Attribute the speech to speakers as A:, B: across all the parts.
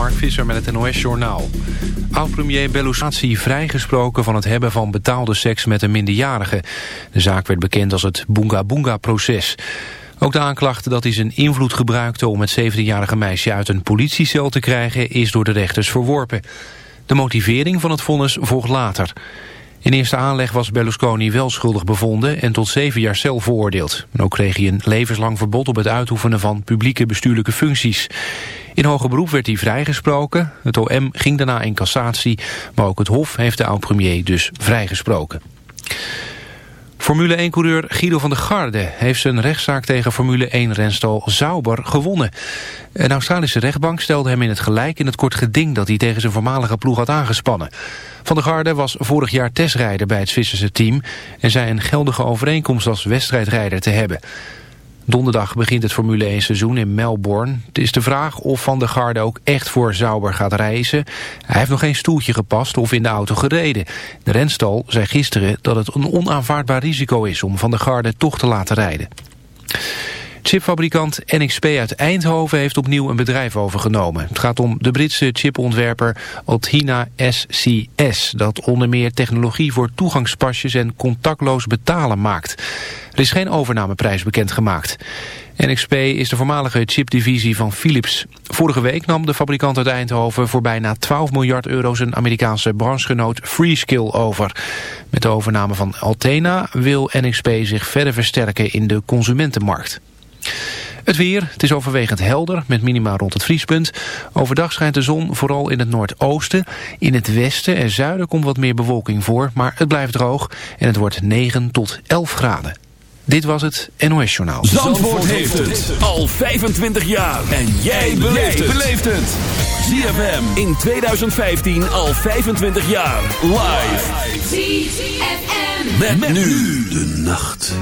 A: Mark Visser met het NOS-journaal. Oud-premier Belusati vrijgesproken van het hebben van betaalde seks met een minderjarige. De zaak werd bekend als het Boonga Boonga-proces. Ook de aanklacht dat hij zijn invloed gebruikte om het 17-jarige meisje uit een politiecel te krijgen is door de rechters verworpen. De motivering van het vonnis volgt later. In eerste aanleg was Berlusconi wel schuldig bevonden en tot zeven jaar cel veroordeeld. En ook kreeg hij een levenslang verbod op het uitoefenen van publieke bestuurlijke functies. In hoger beroep werd hij vrijgesproken. Het OM ging daarna in cassatie, maar ook het Hof heeft de oud-premier dus vrijgesproken. Formule 1-coureur Guido van der Garde heeft zijn rechtszaak tegen Formule 1-renstal Sauber gewonnen. Een Australische rechtbank stelde hem in het gelijk in het kort geding dat hij tegen zijn voormalige ploeg had aangespannen. Van der Garde was vorig jaar testrijder bij het Zwitserse team en zei een geldige overeenkomst als wedstrijdrijder te hebben. Donderdag begint het Formule 1 seizoen in Melbourne. Het is de vraag of Van der Garde ook echt voor Sauber gaat reizen. Hij heeft nog geen stoeltje gepast of in de auto gereden. De renstal zei gisteren dat het een onaanvaardbaar risico is om Van der Garde toch te laten rijden. Chipfabrikant NXP uit Eindhoven heeft opnieuw een bedrijf overgenomen. Het gaat om de Britse chipontwerper Altina SCS... dat onder meer technologie voor toegangspasjes en contactloos betalen maakt. Er is geen overnameprijs bekendgemaakt. NXP is de voormalige chipdivisie van Philips. Vorige week nam de fabrikant uit Eindhoven voor bijna 12 miljard euro zijn Amerikaanse branchegenoot Freeskill over. Met de overname van Altena wil NXP zich verder versterken in de consumentenmarkt. Het weer, het is overwegend helder met minima rond het vriespunt. Overdag schijnt de zon vooral in het noordoosten. In het westen en zuiden komt wat meer bewolking voor, maar het blijft droog en het wordt 9 tot 11 graden. Dit was het NOS Journaal.
B: Zandvoort, heeft het al 25 jaar. En jij beleeft het. ZFM in 2015 al 25 jaar. Live. ZFM. met nu de nacht.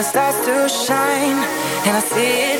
C: It
D: starts to shine and I see it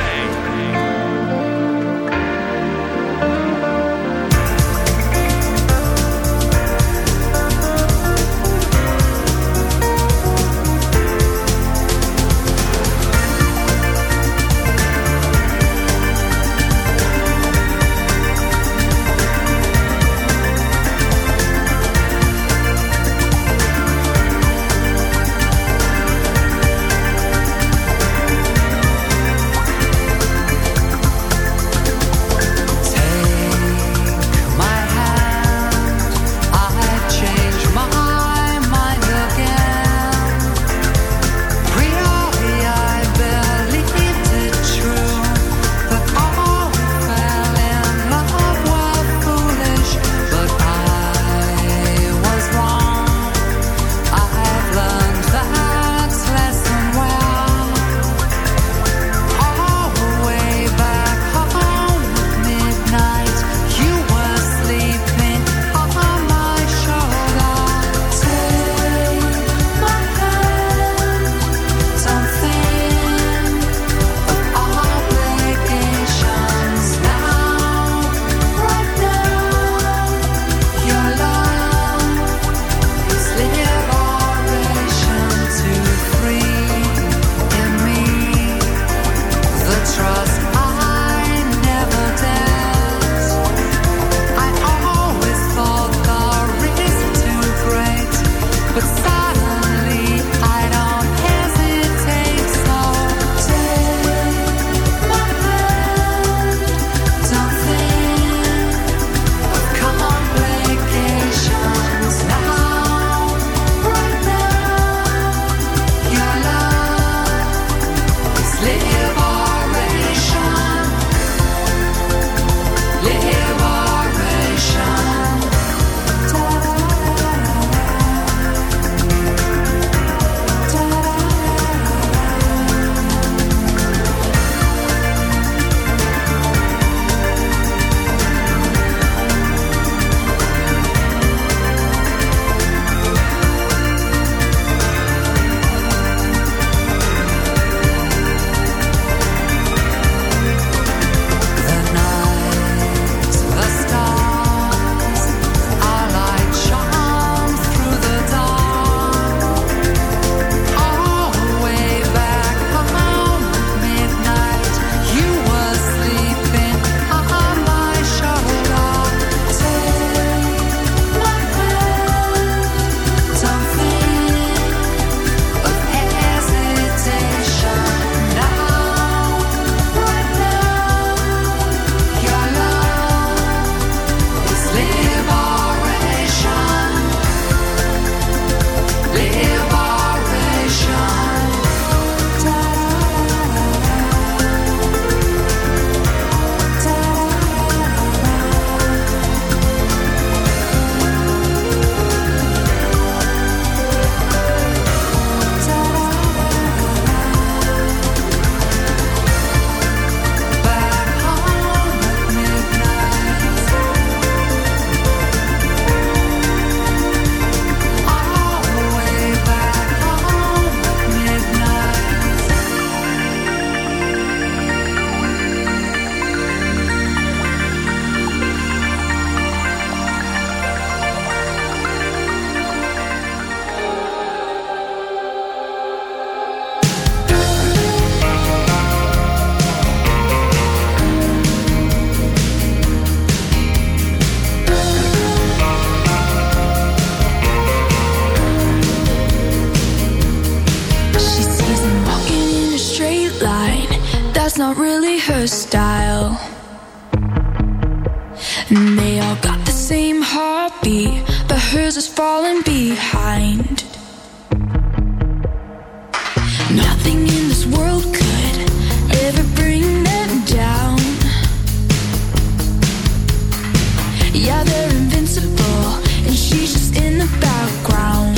E: Yeah, they're invincible, and she's just in the background.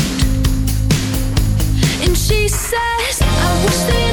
E: And she says, I wish that.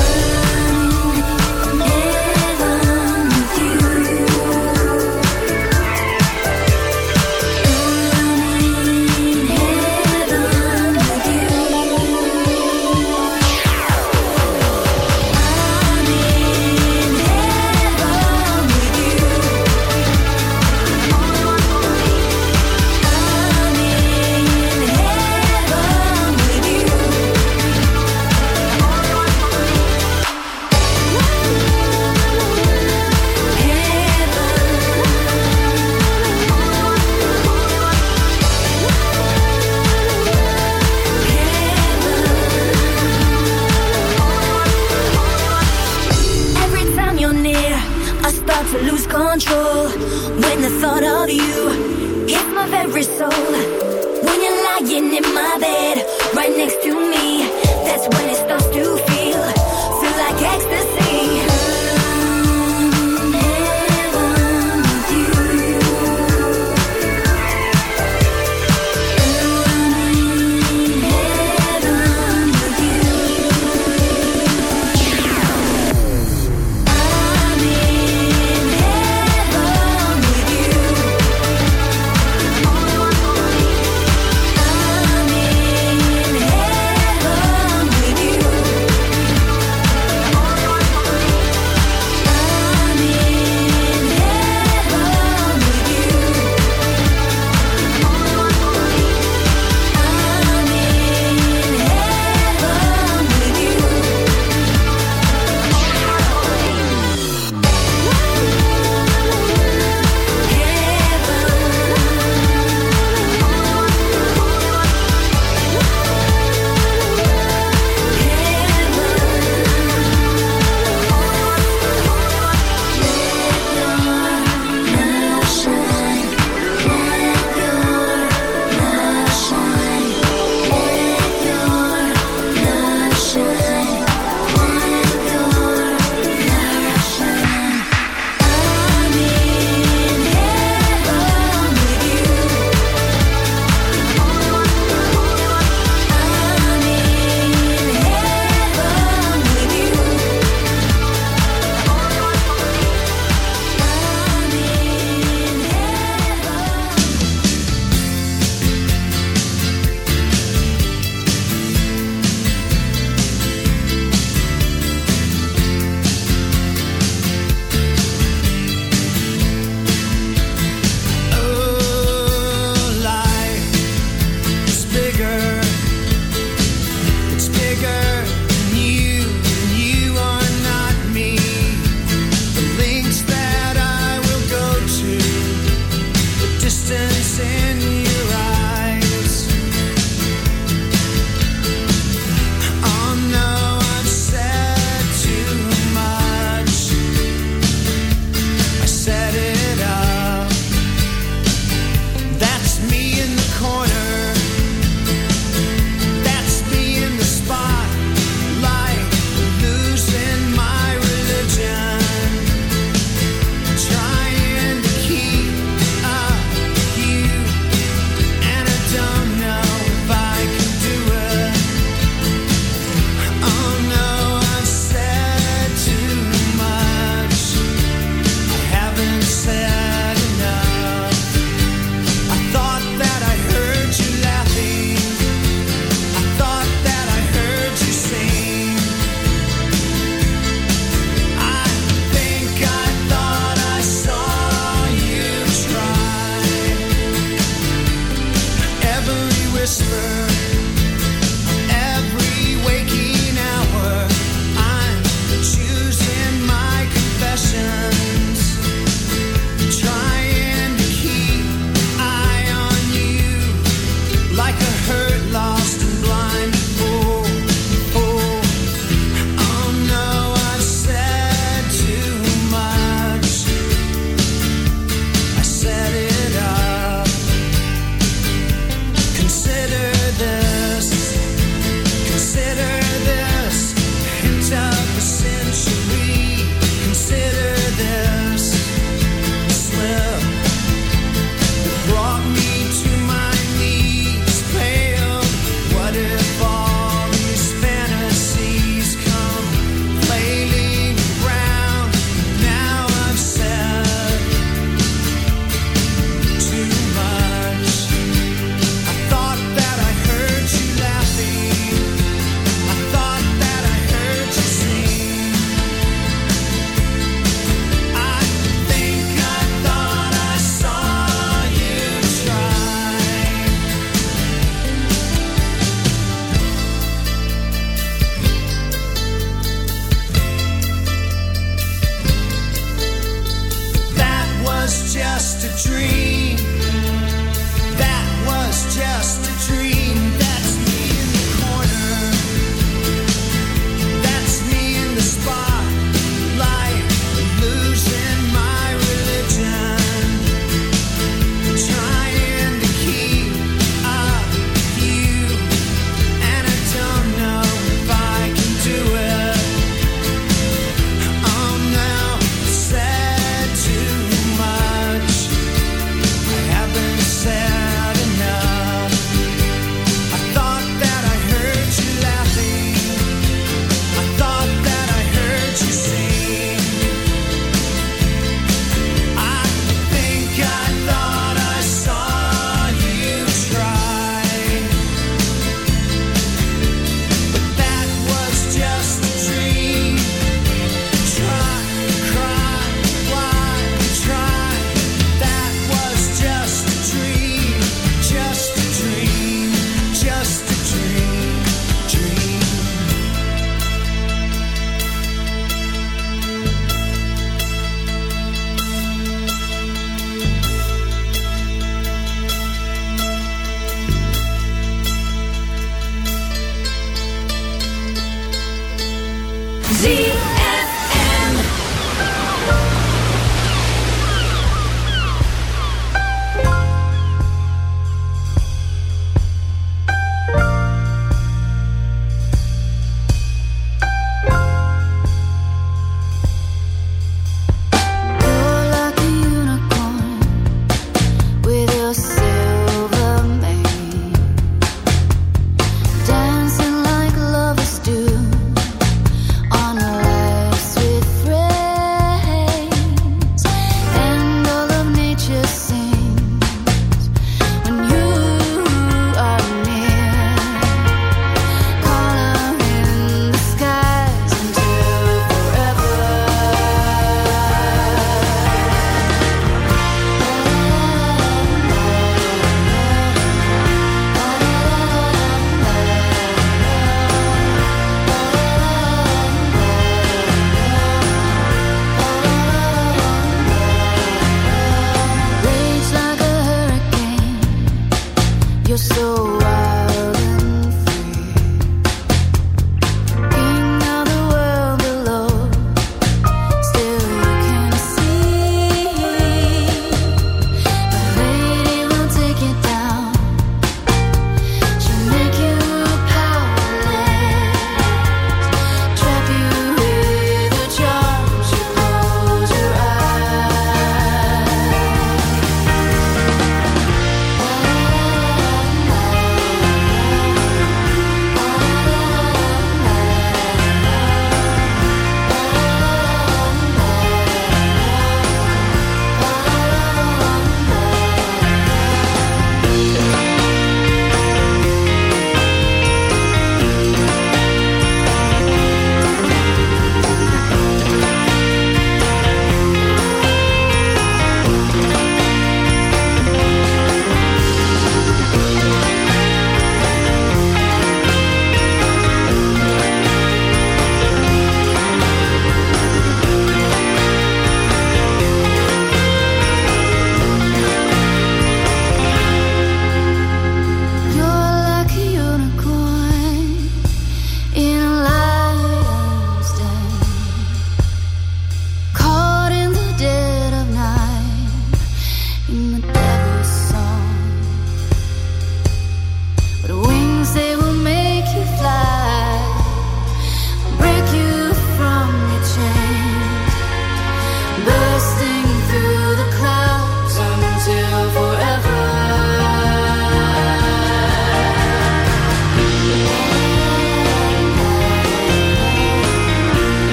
F: bed, right next to me. That's when it starts to feel.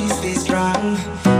G: she's this strong.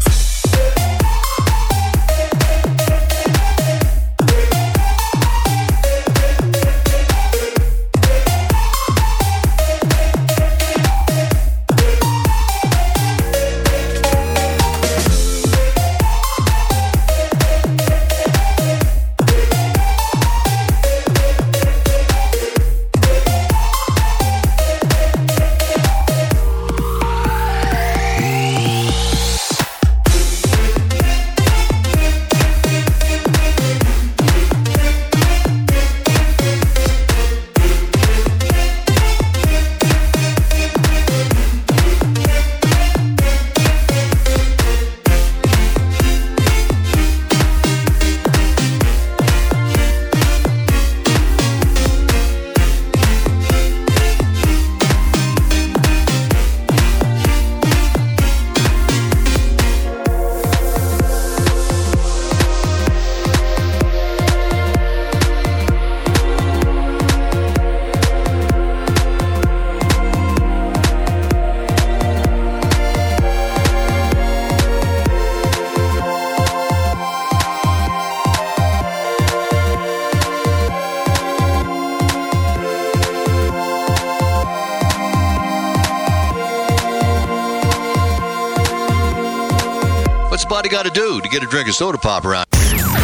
H: Got to do to get a drink of soda pop around?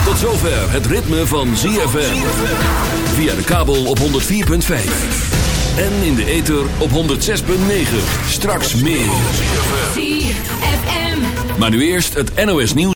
I: Tot zover het ritme van ZFM. Via de kabel op 104.5. En in de ether op 106.9. Straks meer.
E: ZFM.
I: Maar nu eerst het NOS nieuws.